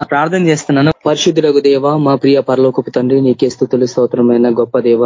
ప్రార్థన చేస్తున్నాను. పరిశుద్ధులకు దేవ మా ప్రియ పరలోకపు తండ్రి నీకే స్థుతులు స్తోత్రమైన గొప్ప దేవ.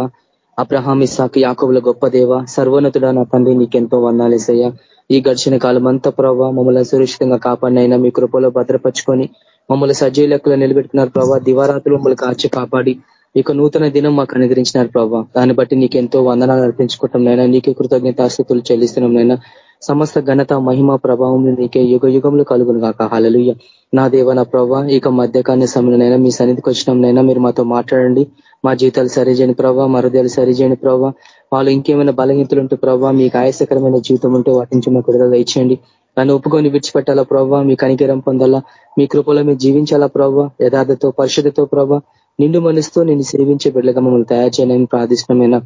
అబ్రహామి ఇసాక్ యాకబుల గొప్ప దేవ. సర్వోన్నతుడ నా తండ్రి నీకెంతో వందాలేసయ్యా ఈ గడిచిన కాలం అంతా ప్రభావ మమ్మల్ని సురక్షితంగా కాపాడినైనా మీ కృపలో భద్రపరుచుకొని మమ్మల్ని సజీవ లెక్కలు నిలబెట్టుకున్నారు ప్రభావ దివారాత్రులు మమ్మల్ని కాచి కాపాడి ఇక నూతన దినం మాకు అనుగ్రహించినారు ప్రభావ దాన్ని బట్టి నీకెంతో వందనాలు అర్పించుకోవటం నైనా నీకే కృతజ్ఞతాస్థుతులు చెల్లిస్తున్నాం నైనా సమస్త ఘనత మహిమ ప్రభావం నీకే యుగ యుగములు కలుగును కాక హలలుయ్య నా దేవ నా ప్రభావ ఇక మధ్యకాన్ని సమయంలోనైనా మీ సన్నిధికి వచ్చినంనైనా మీరు మాతో మాట్లాడండి. మా జీవితాలు సరిచేయని ప్రభావ మరుదేలు సరిచేయని ప్రభావ వాళ్ళు ఇంకేమైనా బలహీనతలు ఉంటే ప్రభావ మీకు ఆయాసకరమైన జీవితం ఉంటే వాటి నుంచి మాకు విడుదల ఇచ్చేయండి నన్ను ఒప్పుకొని విడిచిపెట్టాలా ప్రభావ మీ కనికరం పొందాలా? మీ కృపలో మీరు జీవించాలా ప్రభావ యథార్థతో పరిశుద్ధతో ప్రభావ నిండు మనసుతో నేను సేవించే బిడ్డగా మమ్మల్ని తయారు చేయాలని ప్రార్థిష్టమైన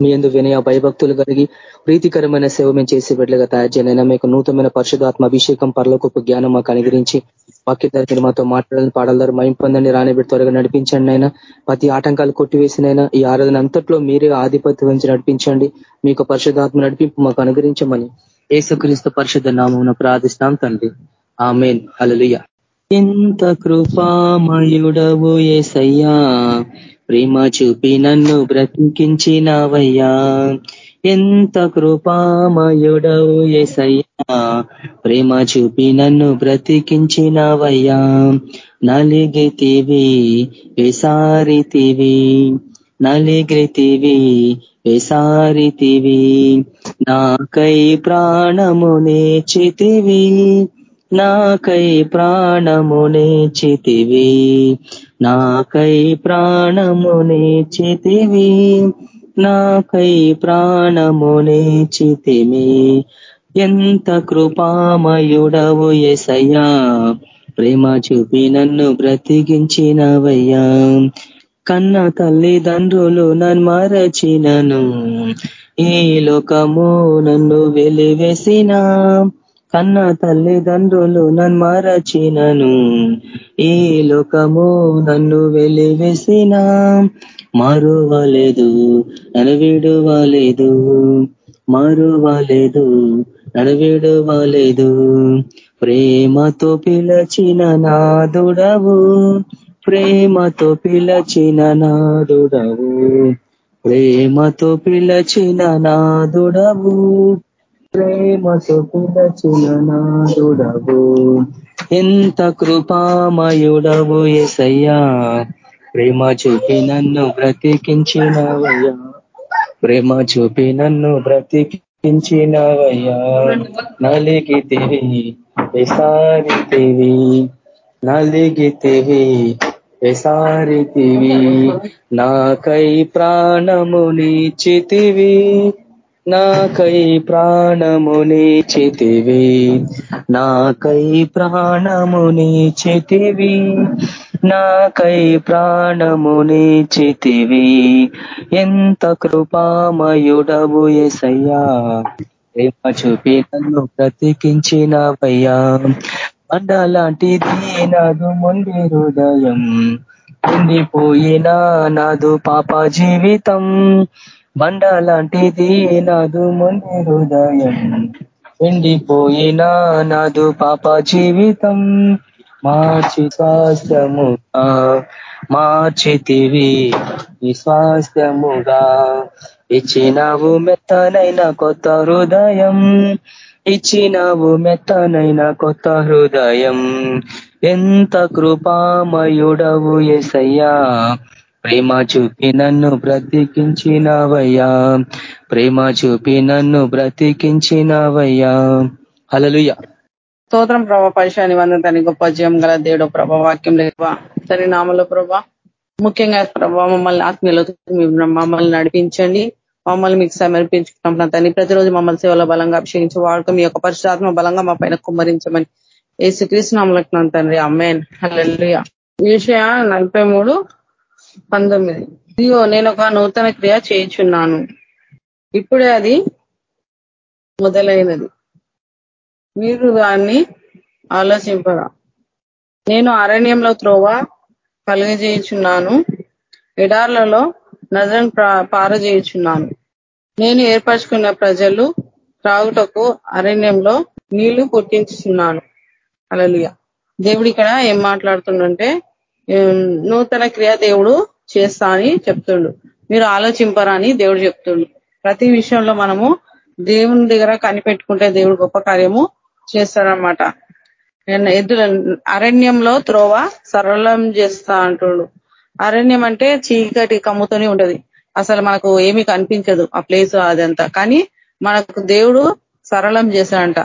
మీ ఎందు వినయ భయభక్తులు కలిగి ప్రీతికరమైన సేవ మేము చేసే బిడ్డలుగా తయారు చేయనైనా మీకు నూతనమైన పరిశుధాత్మ అభిషేకం పరలోకొక జ్ఞానం మాకు అనుగ్రహించి వాక్య మీరు మాతో మాట్లాడాలని పాడాలని మయం పొందని రానిబెట్టి త్వరగా నడిపించండి అయినా ప్రతి ఆటంకాలు కొట్టివేసినైనా ఈ ఆరాధన అంతట్లో మీరే ఆధిపత్యం వహించి నడిపించండి. మీకు పరిశుధాత్మ నడిపింపు మాకు అనుగ్రహించమని ఏసుక్రీస్తు పరిశుద్ధ నామం ప్రార్థిస్తాం తండ్రి. ఆ మెయిన్ అలలుయ ఎంత కృపామయుడవు ఏసయ్యా ప్రేమ చూపి నన్ను బ్రతికించినవయ్యా. ఎంత కృపామయుడవు ఎసయ్యా ప్రేమ చూపి నన్ను బ్రతికించినవయ్యా. నలిగితివి విసారితివి నలిగితివి విసారితివి నాకై ప్రాణము చితివి నాకై ప్రాణము నేచితివి నాకై ప్రాణమునే చితివి నాకై ప్రాణమునే చితిమి ఎంత కృపామయుడవు ఎసయ్యా ప్రేమ చూపి నన్ను బ్రతికించినవయ్యా. కన్న తల్లిదండ్రులు నన్ను మరచినను ఈ లోకము నన్ను వెలివేసిన. కన్న తల్లిదండ్రులు నన్ను మరచినను. ఈ లోకము నన్ను వెలివేసిన. మరువలేదు నన్ను విడువలేదు. మరువలేదు నన్ను విడువలేదు. ప్రేమతో పిలచిన నాదుడవు ప్రేమతో పిలచిన నాదుడవు ప్రేమతో పిలచిన నాదుడవు ప్రేమతో పిలచిన నాదుడవు ఎంత కృపామయుడవు ఎసయ్యా ప్రేమ చూపి నన్ను బ్రతికించినవయ్యా. ప్రేమ చూపి నన్ను బ్రతికించినవయ్యా. నలిగితివి విసారితివి నలిగితివి విసారితివి. నాకై ప్రాణము నీచితివి. నాకై ప్రాణముని చితివి నాకై ప్రాణముని చితివి నాకై ప్రాణముని చేతివి ఎంత కృపామయుడవు ఎసయ్యా ప్రేమ చూపి నన్ను బ్రతికించినవయ్యా. అండలాంటిది నాదు మొండి హృదయం. ఉండిపోయినా నాదు పాప జీవితం. బండ లాంటిది నాదు మొండి హృదయం. ఎండిపోయినా నాదు పాప జీవితం. మార్చి స్వాస్థ్యముగా మార్చితివి స్వాస్థ్యముగా. ఇచ్చినావు మెత్తనైన కొత్త హృదయం. ఇచ్చినావు మెత్తనైన కొత్త హృదయం. ఎంత కృపామయుడవు ఎసయ్యా ప్రేమ చూపి నన్ను బ్రతికించినవయ్యా. ప్రేమ చూపి నన్ను బ్రతికించినవయ్యా. హలలుయ స్తోత్రం ప్రభా పరిశాని వందని గొప్ప జయం గల దేవుడు ప్రభా వాక్యం లేవా? తని నామలో ప్రభా ముఖ్యంగా ప్రభా మమ్మల్ని ఆత్మీయులతో మమ్మల్ని నడిపించండి. మమ్మల్ని మీకు సమర్పించుకుంటున్నాం తని ప్రతిరోజు మమ్మల్ని సేవలో బలంగా అభిషేకించి వాడుకం మీ యొక్క పరిశుధాత్మ బలంగా మా పైన కుమ్మరించమని ఏసుక్రీస్తు నామలకు తండ్రి. అమ్మేన్ హలలుయ విషయ నలభై మూడు పంతొమ్మిది. ఇదిగో నేను ఒక నూతన క్రియ చేయించున్నాను. ఇప్పుడే అది మొదలైనది. మీరు దాన్ని ఆలోచింపరా. నేను అరణ్యంలో త్రోవ కలుగజేయుచున్నాను. ఎడార్లలో నజరను పారజేయుచున్నాను. నేను ఏర్పరచుకున్న ప్రజలు త్రాగుటకు అరణ్యంలో నీళ్ళు పుట్టించున్నాను అలలియ. దేవుడు ఇక్కడ ఏం మాట్లాడుతుండంటే నూతన క్రియ దేవుడు చేస్తా అని చెప్తుండు. మీరు ఆలోచింపరా అని దేవుడు చెప్తుండు. ప్రతి విషయంలో మనము దేవుని దగ్గర కనిపెట్టుకుంటే దేవుడు గొప్ప కార్యము చేస్తాడనమాట ఎద్దుల అరణ్యంలో త్రోవ సరళం చేస్తా అంటుడు. అరణ్యం అంటే చీకటి కమ్ముతూనే ఉంటది. అసలు మనకు ఏమీ కనిపించదు ఆ ప్లేస్ అదంతా. కానీ మనకు దేవుడు సరళం చేశాడంట.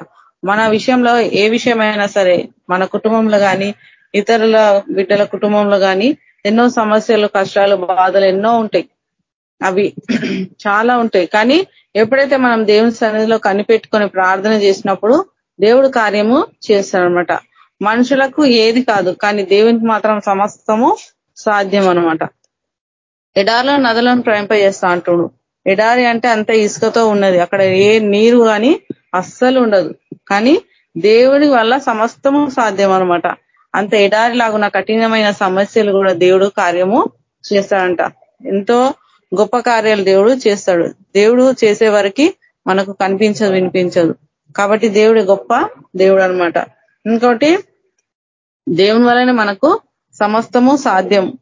మన విషయంలో ఏ విషయమైనా సరే మన కుటుంబంలో కానీ ఇతరుల బిడ్డల కుటుంబంలో కానీ ఎన్నో సమస్యలు కష్టాలు బాధలు ఎన్నో ఉంటాయి. అవి చాలా ఉంటాయి. కానీ ఎప్పుడైతే మనం దేవుని సన్నిధిలో కనిపెట్టుకొని ప్రార్థన చేసినప్పుడు దేవుడు కార్యము చేస్తాడనమాట. మనుషులకు ఏది కాదు కానీ దేవునికి మాత్రం సమస్తము సాధ్యం అనమాట ఎడారిలో నదులను ప్రయింపజేస్తా అంటుడు. ఎడారి అంటే అంత ఇసుకతో ఉన్నది. అక్కడ ఏ నీరు కానీ అస్సలు ఉండదు. కానీ దేవుడి వల్ల సమస్తము సాధ్యం అనమాట అంత ఎడారి లాగున్న కఠినమైన సమస్యలు కూడా దేవుడు కార్యము చేస్తాడంట. ఎంతో గొప్ప కార్యాలు దేవుడు చేస్తాడు. దేవుడు చేసే వరకు మనకు కనిపించదు వినిపించదు. కాబట్టి దేవుడు గొప్ప దేవుడు అనమాట ఇంకోటి దేవుని వలన మనకు సమస్తము సాధ్యం.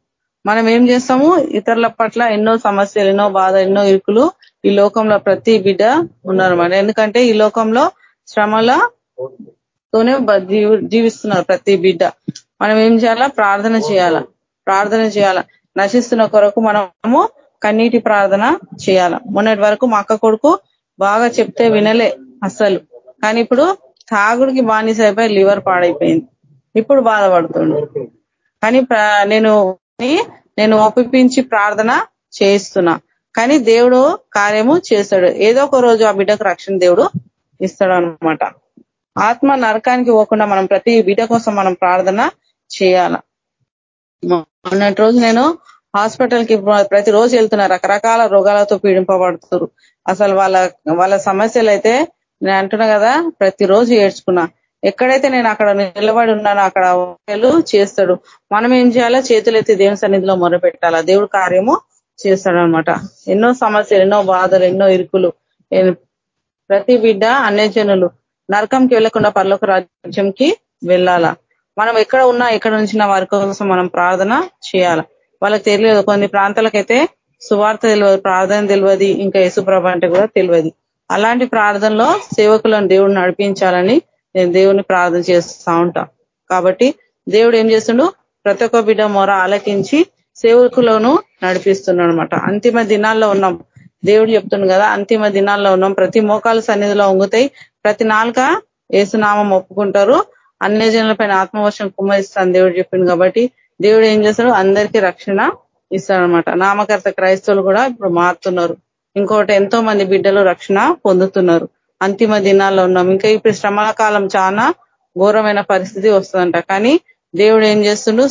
మనం ఏం చేస్తాము? ఇతరుల పట్ల ఎన్నో సమస్యలు ఎన్నో బాధ ఎన్నో ఇరుకులు ఈ లోకంలో ప్రతి బిడ్డ ఉన్నారన్నమాట. ఎందుకంటే ఈ లోకంలో శ్రమల తోనే జీవిస్తున్నారు ప్రతి బిడ్డ. మనం ఏం చేయాలా? ప్రార్థన చేయాలా? ప్రార్థన చేయాలా? నశిస్తున్న కొరకు మనము కన్నీటి ప్రార్థన చేయాల? మొన్నటి వరకు మా అక్క కొడుకు బాగా చెప్తే వినలే అసలు. కానీ ఇప్పుడు తాగుడికి బానిస అయిపోయి లివర్ పాడైపోయింది. ఇప్పుడు బాధపడుతుండు. కానీ నేను నేను ఒప్పించి ప్రార్థన చేయిస్తున్నా కానీ దేవుడు కార్యము చేస్తాడు. ఏదో ఒక రోజు ఆ బిడ్డకు రక్షణ దేవుడు ఇస్తాడు అనమాట ఆత్మ నరకానికి పోకుండా మనం ప్రతి బిడ్డ కోసం మనం ప్రార్థన చేయాల. మొన్నటి రోజు నేను హాస్పిటల్కి ప్రతిరోజు వెళ్తున్నా. రకరకాల రోగాలతో పీడింపబడుతున్నారు అసలు వాళ్ళ వాళ్ళ సమస్యలు అయితే నేను అంటున్నా కదా ప్రతిరోజు ఏడ్చుకున్నా. ఎక్కడైతే నేను అక్కడ నిలబడి ఉన్నానో అక్కడ చేస్తాడు. మనం ఏం చేయాలా? చేతులెత్తి దేవుని సన్నిధిలో మొరపెట్టాలా? దేవుడు కార్యము చేస్తాడనమాట. ఎన్నో సమస్యలు ఎన్నో బాధలు ఎన్నో ఇరుకులు. ప్రతి బిడ్డ అన్యజనులు నరకంకి వెళ్ళకుండా పర్లోక రాజ్యంకి వెళ్ళాలా? మనం ఎక్కడ ఉన్నా ఎక్కడ నుంచి వారి కోసం మనం ప్రార్థన చేయాల? వాళ్ళకి తెలియదు. కొన్ని ప్రాంతాలకైతే సువార్త తెలియదు ప్రార్థన తెలియదు ఇంకా యేసుప్రభ అంటే కూడా తెలియదు. అలాంటి ప్రార్థనలో సేవకులను దేవుడు నడిపించాలని నేను దేవుని ప్రార్థన చేస్తా ఉంటా. కాబట్టి దేవుడు ఏం చేస్తుండు? ప్రతి ఒక్క బిడ్డ మొర ఆలకించి సేవకులను నడిపిస్తున్నాడు అనమాట అంతిమ దినాల్లో ఉన్నాం. దేవుడు చెప్తుండు కదా అంతిమ దినాల్లో ఉన్నాం. ప్రతి మోకాలు సన్నిధిలో ఉంగుతాయి. ప్రతి నాలుక ఏసునామం ఒప్పుకుంటారు. అన్ని జనుల పైన ఆత్మవర్షం కుమ్మరిస్తాను దేవుడు చెప్పింది కాబట్టి దేవుడు ఏం చేస్తాడు? అందరికీ రక్షణ ఇస్తాడనమాట. నామకర్త క్రైస్తవులు కూడా ఇప్పుడు మారుతున్నారు. ఇంకోటి ఎంతో మంది బిడ్డలు రక్షణ పొందుతున్నారు. అంతిమ దినాల్లో ఉన్నాం. ఇంకా ఇప్పుడు శ్రమల కాలం చాలా ఘోరమైన పరిస్థితి వస్తుందంట. కానీ దేవుడు ఏం చేస్తుండు?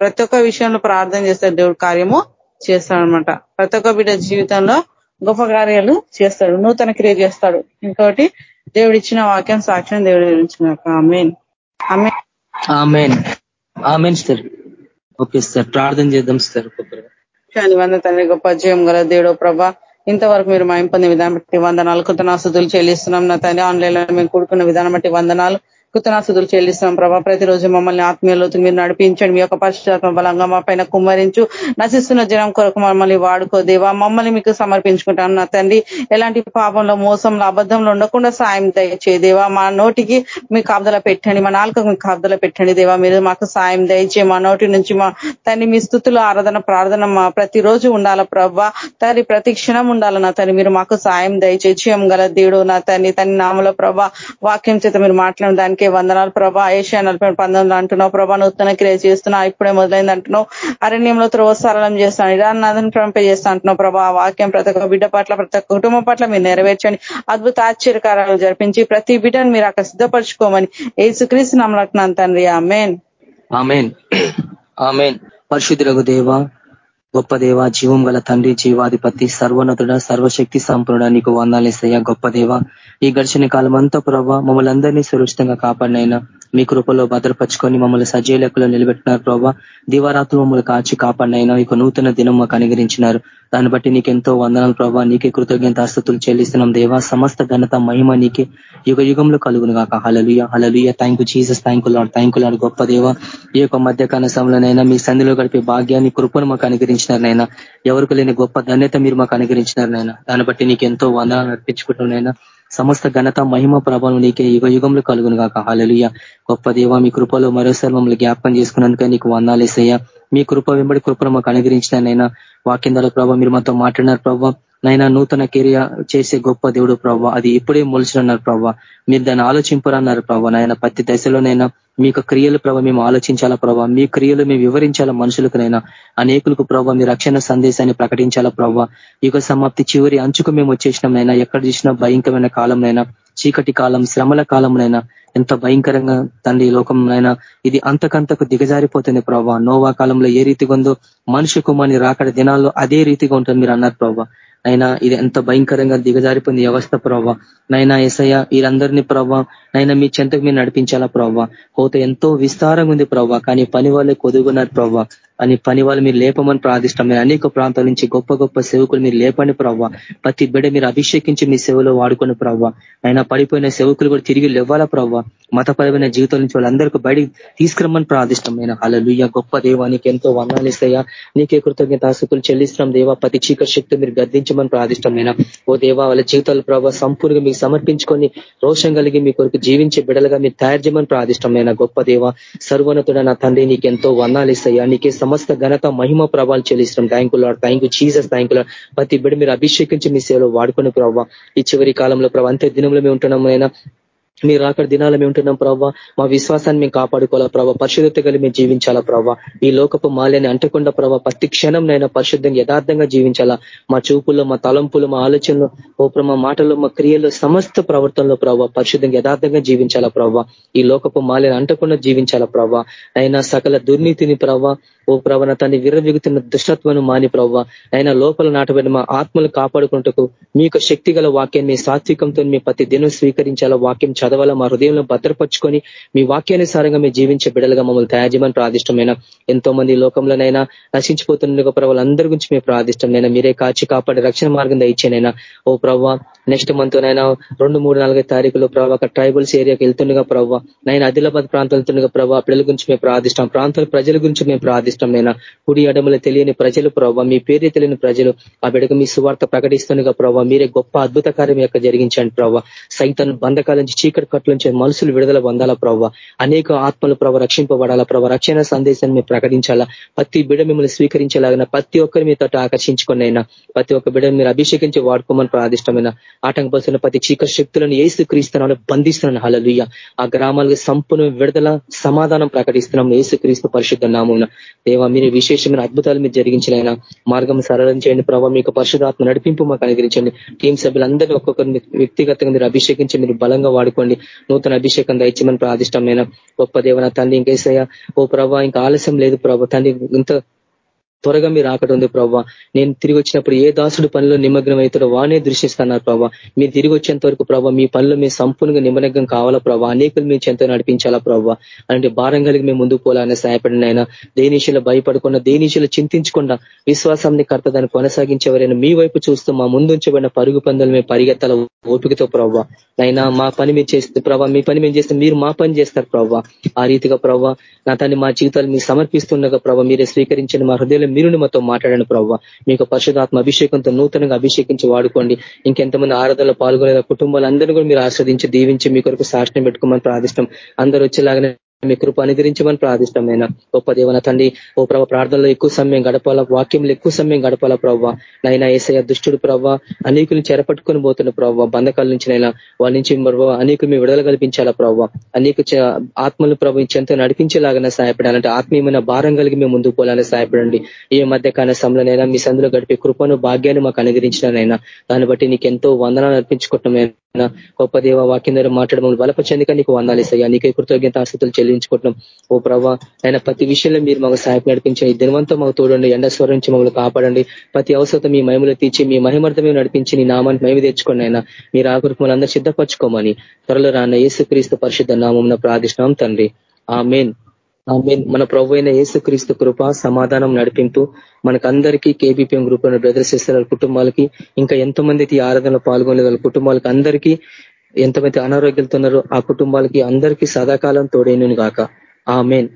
ప్రతి ఒక్క విషయంలో ప్రార్థన చేస్తాడు దేవుడు కార్యము చేస్తాడనమాట. ప్రతి ఒక్క బిడ్డ జీవితంలో గొప్ప కార్యాలు చేస్తాడు. నూతన క్రియ చేస్తాడు. ఇంకోటి దేవుడు ఇచ్చిన వాక్యం సాక్ష్యం దేవుడు గురించిన amen. Amen. Amen. Sir okay sir ప్రార్థన చేద్దాం సార్ వంద తండ్రి గొప్ప జయం గల దేవుడు ప్రభా. ఇంతవరకు మీరు మా ఇంపొందిన విధానం బట్టి వందనాలు కృతనాసుదులు చెల్లిస్తున్నాం నా తండ్రి. ఆన్లైన్లో మేము కూడుకున్న విధానం బట్టి వందనాలు. కృతనాసుదులు చెల్లిస్తున్నాం ప్రభా. ప్రతిరోజు మమ్మల్ని ఆత్మీయలోతు మీరు నడిపించండి. మీ యొక్క పరిశుధాత్మ బలంగా మా పైన కుమ్మరించు. నశిస్తున్న జనం కొరకు మమ్మల్ని వాడుకో దేవా. మమ్మల్ని మీకు సమర్పించుకుంటాను నా తండ్రి. ఎలాంటి పాపంలో మోసంలో అబద్ధంలో ఉండకుండా సాయం దయచేదేవా మా నోటికి మీ కాపుదల పెట్టండి. మా నాలుకకు మీ కాపుదల పెట్టండి దేవా. మీరు మాకు సాయం దయచే మా నోటి నుంచి మా తండ్రి మీ స్థుతులు ఆరాధన ప్రార్థన మా ప్రతిరోజు ఉండాల ప్రభా. తండ్రి ప్రతి క్షణం ఉండాల నా తండ్రి. మీరు మాకు సాయం దయచేసి గల దేవుడు నా తండ్రి. తన నామల ప్రభా వాక్యం చేత మీరు మాట్లాడిన దానికి నీకే వందనాలు ప్రభా. ఏషియా నలభై పంతొమ్మిది అంటున్నావు ప్రభా. నూతన క్రియ చేస్తున్నా ఇప్పుడే మొదలైంది అంటున్నావు. అరణ్యంలో త్రోవసారం చేస్తాను ఇరాన్ని ప్రొంపే చేస్తా అంటున్నావు ప్రభా. వాక్యం ప్రతి ఒక్క బిడ్డ పట్ల ప్రతి ఒక్క కుటుంబం పట్ల మీరు నెరవేర్చండి. అద్భుత ఆశ్చర్యకారాలు జరిపించి ప్రతి బిడ్డను మీరు అక్కడ సిద్ధపరచుకోమని ఏసుక్రీస్తు నమ్మలకున్నాను తండ్రి. ఆమెన్. ఆమెన్. ఆమెన్. పరిశుద్ధులకు దేవ గొప్ప దేవ జీవం గల తండ్రి జీవాధిపతి సర్వనతుడ సర్వశక్తి సంపూర్ణ నీకు వందాలేసయ్యా గొప్ప దేవ. ఈ ఘర్షణ కాలం అంతా ప్రభావ మమ్మల్ని అందరినీ సురక్షితంగా కాపాడినైనా. మీ కృపలో భద్రపరుచుకొని మమ్మల్ని సజీవ లెక్కలో నిలబెట్టినారు ప్రభావ దివారాత్రులు మమ్మల్ని కాచి కాపాడినైనా ఇక నూతన దినం మాకు అనుగరించినారు దాన్ని బట్టి నీకెంతో వందనాలు ప్రభావ నీకే కృతజ్ఞత ఆస్తుతులు చెల్లిస్తున్నాం దేవా. సమస్త ఘనత మహిమ నీకే. యుగ యుగంలో కలుగును కాక hallelujah hallelujah thank you Jesus thank lord thank lord గొప్ప దేవ. ఈ యొక్క మధ్య కనసంలోనైనా మీ సంధిలో గడిపే భాగ్యాన్ని కృపను మాకు అనుగరించినారనైనా ఎవరికి లేని గొప్ప ధన్యత మీరు మాకు అనుగరించినారనైనా దాన్ని బట్టి నీకు ఎంతో వందనాలు అర్పించుకుంటున్నాయినా సమస్త ఘనత మహిమ ప్రభావం నీకే యుగ యుగంలో కలుగును గాక. హాలలుయ గొప్ప దేవ మీ కృపలో మరోసారి మమ్మల్ని జ్ఞాపకం చేసుకున్నందుకే నీకు వందాలేసయ్యా మీ కృప వెంబడి కృపను మాకు అనుగ్రహించినైనా వాక్యందాల ప్రభావ మీరు మాతో మాట్లాడినారు ప్రభావ నైనా నూతన కెరియర్ చేసే గొప్ప దేవుడు ప్రభావ అది ఇప్పుడే మొలిచినన్నారు ప్రభావ మీరు దాన్ని ఆలోచింపరన్నారు ప్రభావ నాయన ప్రతి దశలోనైనా మీ క్రియలు ప్రభావ మేము ఆలోచించాలా ప్రభావ మీ క్రియలు మేము వివరించాలా మనుషులకునైనా అనేకులకు ప్రభావ మీ రక్షణ సందేశాన్ని ప్రకటించాలా ప్రభావ యుగ సమాప్తి చివరి అంచుకు మేము వచ్చేసినాంనైనా ఎక్కడ చూసినా భయంకరమైన కాలంనైనా చీకటి కాలం శ్రమల కాలంనైనా ఎంత భయంకరంగా తండ్రి లోకంనైనా ఇది అంతకంతకు దిగజారిపోతుంది ప్రభావ నోవా కాలంలో ఏ రీతిగా ఉందో మనిషి కుమార్ని రాకడ దినాల్లో అదే రీతిగా ఉంటుంది మీరు అన్నారు ప్రభావ నైనా ఇది ఎంత భయంకరంగా దిగజారిపోయింది వ్యవస్థ ప్రభావ నైనా ఎసయ్య వీరందరినీ ప్రభావ నైనా మీ చెంతకు మీరు నడిపించాలా ప్రభావ కోత ఎంతో విస్తారంగా ఉంది ప్రవ్వ కానీ పని వాళ్ళే కొదుగున్నారు ప్రవ్వ. అని పని వాళ్ళు మీరు లేపమని ప్రార్థిష్టం. మీరు అనేక ప్రాంతాల నుంచి గొప్ప గొప్ప సేవకులు మీరు లేపని ప్రవ్వ. ప్రతి బిడ్డ మీరు అభిషేకించి మీ సేవలో వాడుకుని ప్రవ్వ. అయినా పడిపోయిన సేవకులు కూడా తిరిగి లేవాలా ప్రవ్వ. మతపరమైన జీవితం నుంచి వాళ్ళందరికీ బయట తీసుకురమ్మని ప్రార్థిష్టమైన అలలుయ్య గొప్ప దేవానికి ఎంతో ఇస్తాయా? నీకే కృతజ్ఞత ఆసక్తులు చెల్లిస్తున్నాం దేవా. ప్రతి చీకటి శక్తి మీరు గద్దించమని ప్రార్థిష్టమైన ఓ దేవా వాళ్ళ జీవితాలు ప్రభావ సంపూర్ణంగా మీకు సమర్పించుకొని రోషం కలిగి మీ కొరకు జీవించే బిడలుగా మీరు తయారు చేయమని ప్రార్థిష్టమైన గొప్ప దేవ సర్వోన్నతుడ నా తండ్రి నీకు ఎంతో వర్ణాలు ఇస్తాయా? నీకే సమస్త ఘనత మహిమ ప్రభావాలు చెల్లిస్తున్నాం. Thank lord thank you Jesus thank lord ప్రతి బిడ్డ మీరు అభిషేకించి మీ సేవలో వాడుకుని ప్రభావ ఈ చివరి కాలంలో ప్రభావ అంతే దినంలో మేము ఉంటున్నాం అయినా మీరు అక్కడ దినాలు మేము ఉంటున్నాం ప్రభావ మా విశ్వాసాన్ని మేము కాపాడుకోవాలా ప్రభావ పరిశుద్ధత కలిగి మేము జీవించాలా ప్రభావ ఈ లోకపు మాల్యాన్ని అంటకుండా ప్రభావ ప్రతి క్షణం నైనా పరిశుద్ధంగా యథార్థంగా జీవించాలా. మా చూపుల్లో మా తలంపులు మా ఆలోచనలు ఓ మా మాటలు మా క్రియలు సమస్త ప్రవర్తనలో ప్రభావ పరిశుద్ధంగా యథార్థంగా జీవించాలా ప్రభావ ఈ లోకపు మాల్యాన్ని అంటకుండా జీవించాలా ప్రభావ అయినా సకల దుర్నీతిని ప్రభావ ఓ ప్రవణ తన్ని విరవిగుతున్న దుష్టత్వను మాని ప్రవ్వ. అయినా లోపల నాటబడిన మా ఆత్మలు కాపాడుకుంటకు మీ శక్తి గల వాక్యాన్ని సాత్వికంతో మీ ప్రతి దినం స్వీకరించాలా వాక్యం చదవాలా? మా హృదయంలో భద్రపరుచుకొని మీ వాక్యానుసారంగా మేము జీవించే బిడలుగా మమ్మల్ని తయారు చేయమని ప్రాదిష్టమైన ఎంతో మంది లోకంలోనైనా నశించిపోతున్న ప్రభావాలందరి గురించి మేము ప్రాదిష్టమైనా మీరే కాచి కాపాడి రక్షణ మార్గం దయచేనైనా ఓ ప్రవ్వ నెక్స్ట్ మంత్ నైనా రెండు మూడు నాలుగైదు తారీఖులో ప్రభావ ట్రైబల్స్ ఏరియాకి వెళ్తుండగా ప్రభావ నైనా ఆదిలాబాద్ ప్రాంతం వెళ్తుండగా ప్రభావ పిల్లల గురించి మేము ప్రార్థిస్తాం. ప్రాంతాల ప్రజల గురించి మేము ప్రార్థిస్తాం నైనా. కుడి అడములు తెలియని ప్రజలు ప్రభావ మీ పేరే తెలియని ప్రజలు ఆ బిడకు మీ సువార్త ప్రకటిస్తుండగా ప్రభావ మీరే గొప్ప అద్భుత కార్యం యొక్క జరిగించండి ప్రభావ సైతం బంధకాల నుంచి చీకటి కట్ల నుంచి మనుషులు విడుదల పొందాలా ప్రభావ అనేక ఆత్మలు ప్రభావ రక్షింపబడాలా ప్రభావ రక్షణ సందేశాన్ని మేము ప్రకటించాలా. ప్రతి బిడ మిమ్మల్ని స్వీకరించేలాగిన ప్రతి ఒక్కరి మీ తోట ఆకర్షించుకున్నైనా ప్రతి ఒక్క బిడని మీరు అభిషేకించి వాడుకోమని ప్రాదిష్టమైన ఆటంకపరుస్తున్న ప్రతి చీకటి శక్తులను ఏసు క్రీస్తునాలు బంధిస్తున్నాను. హలలుయ్య ఆ గ్రామాలకు సంపూర్ణ విడుదల సమాధానం ప్రకటిస్తున్నాం. ఏసు క్రీస్తు పరిశుద్ధ నామం దేవా మీరు విశేషమైన అద్భుతాలు మీరు జరిగించిన మార్గం సరళం చేయండి ప్రభావ మీకు పరిశుధాత్మ నడిపింపు మాకు అనుగ్రహించండి. టీం సభ్యులందరినీ ఒక్కొక్కరిని వ్యక్తిగతంగా మీరు అభిషేకించి మీరు బలంగా వాడుకోండి. నూతన అభిషేకం దయచేమని ప్రాదిష్టమైన గొప్ప దేవన తండ్రి ఇంకేసయ్య ఓ ప్రభా ఇంకా ఆలస్యం లేదు ప్రభా. తండ్రి ఇంత త్వరగా మీరు ఆకట ఉంది ప్రభావ నేను తిరిగి వచ్చినప్పుడు ఏ దాసుడు పనిలో నిమగ్నం అవుతాడో వానే దృష్టిస్తున్నారు ప్రభావ మీరు తిరిగి వచ్చేంత వరకు ప్రభావ మీ పనులు మీ సంపూర్ణంగా నిమగ్నం కావాలా ప్రభావ అనేకులు మీ చెంత నడిపించాలా ప్రభావ అలాంటి భారం కలిగి మేము ముందుకు పోవాలనే సహాయపడిన ఆయన దేనిషులు భయపడకుండా దేనిషులు చింతించకుండా విశ్వాసాన్ని కర్త దాన్ని కొనసాగించేవారైనా మీ వైపు చూస్తూ మా ముందుంచబడిన పరుగు పందులు మేము పరిగెత్తాల ఓపికతో ప్రభావ అయినా మా పని మీరు చేస్తే ప్రభావ మీ పని మేము చేస్తే మీరు మా పని చేస్తారు ప్రభావ ఆ రీతిగా ప్రభావ నా తన్ని మా జీవితాలు మీరు సమర్పిస్తుండగా ప్రభావ మీరే స్వీకరించండి మా హృదయంలో మీరు మాతో మాట్లాడండి ప్రభావ మీకు పరిశుధాత్మ అభిషేకంతో నూతనంగా అభిషేకించి వాడుకోండి. ఇంకెంతమంది ఆరాధనలో పాల్గొనే కుటుంబాలందరినీ కూడా మీరు ఆస్వాదించి దీవించి మీ కొరకు సాక్షిని పెట్టుకోమని ప్రార్థిష్టం అందరూ వచ్చేలాగానే మీ కృప అనుగ్రహించమని ప్రార్థిష్టమైన గొప్ప దేవన తండ్రి ఓ ప్రభావ ప్రార్థనలో ఎక్కువ సమయం గడపాలా వాక్యంలో ఎక్కువ సమయం గడపాలా ప్రవ్వ. నైనా ఏసయ దుష్టుడు ప్రవ్వ అనేకులు చెరపట్టుకొని పోతున్న ప్రవ్వ. బంధకాల నుంచి నైనా వాళ్ళ నుంచి ప్రభావ అనేకులు మీ విడుదల కల్పించాలా ప్రవ్వ. అనేక ఆత్మలు ప్రభు చెంత నడిపించేలాగానే సహాయపడాలంటే ఆత్మీయమైన భారం కలిగి మేము ముందుకు పోవాలని సహాయపడండి. ఈ మధ్య కాల సమయంలోనైనా మీ సందులో గడిపే కృపను భాగ్యాన్ని మాకు అనుగ్రహించినైనా దాన్ని బట్టి నీకు ఎంతో వందనాలు అర్పించుకుంటున్నాం గొప్ప దేవ వాక్యం ద్వారా మాట్లాడమని బలపచ్చందుక నీకు వందాలేసయ్యా నీకే కృతజ్ఞత ఆస్తులు చెల్లి ప్రార్థించుకుంటున్నాం ఓ ప్రభా ఆయన ప్రతి విషయంలో మీరు మాకు సహాయం నడిపించండి. ఈ దినవంతం మాకు తోడండి. ఎండస్వరం నుంచి మమ్మల్ని కాపాడండి. ప్రతి అవసరం మీ మహిమలో తీర్చి మీ మహిమర్థమే నడిపించి నీ నామాన్ని మేము తెచ్చుకోండి ఆయన. మీరు ఆకురికి మమ్మల్ని అందరూ సిద్ధపరచుకోమని త్వరలో రాన్న యేసుక్రీస్తు పరిశుద్ధ నామం ప్రార్థిష్టాం తండ్రి. ఆ మెయిన్ మన ప్రభు అయిన యేసుక్రీస్తు కృప సమాధానం నడిపింపు మనకందరికీ కేబీపీఎం గ్రూప్లో బ్రదర్స్ సిస్టర్ కుటుంబాలకి ఇంకా ఎంతో మంది ఆరాధనలో పాల్గొనే వాళ్ళ కుటుంబాలకి అందరికీ ఎంతమంది అనారోగ్యాలతో ఉన్నారో ఆ కుటుంబాలకి అందరికీ సదాకాలం తోడేను గాక. ఆ మెయిన్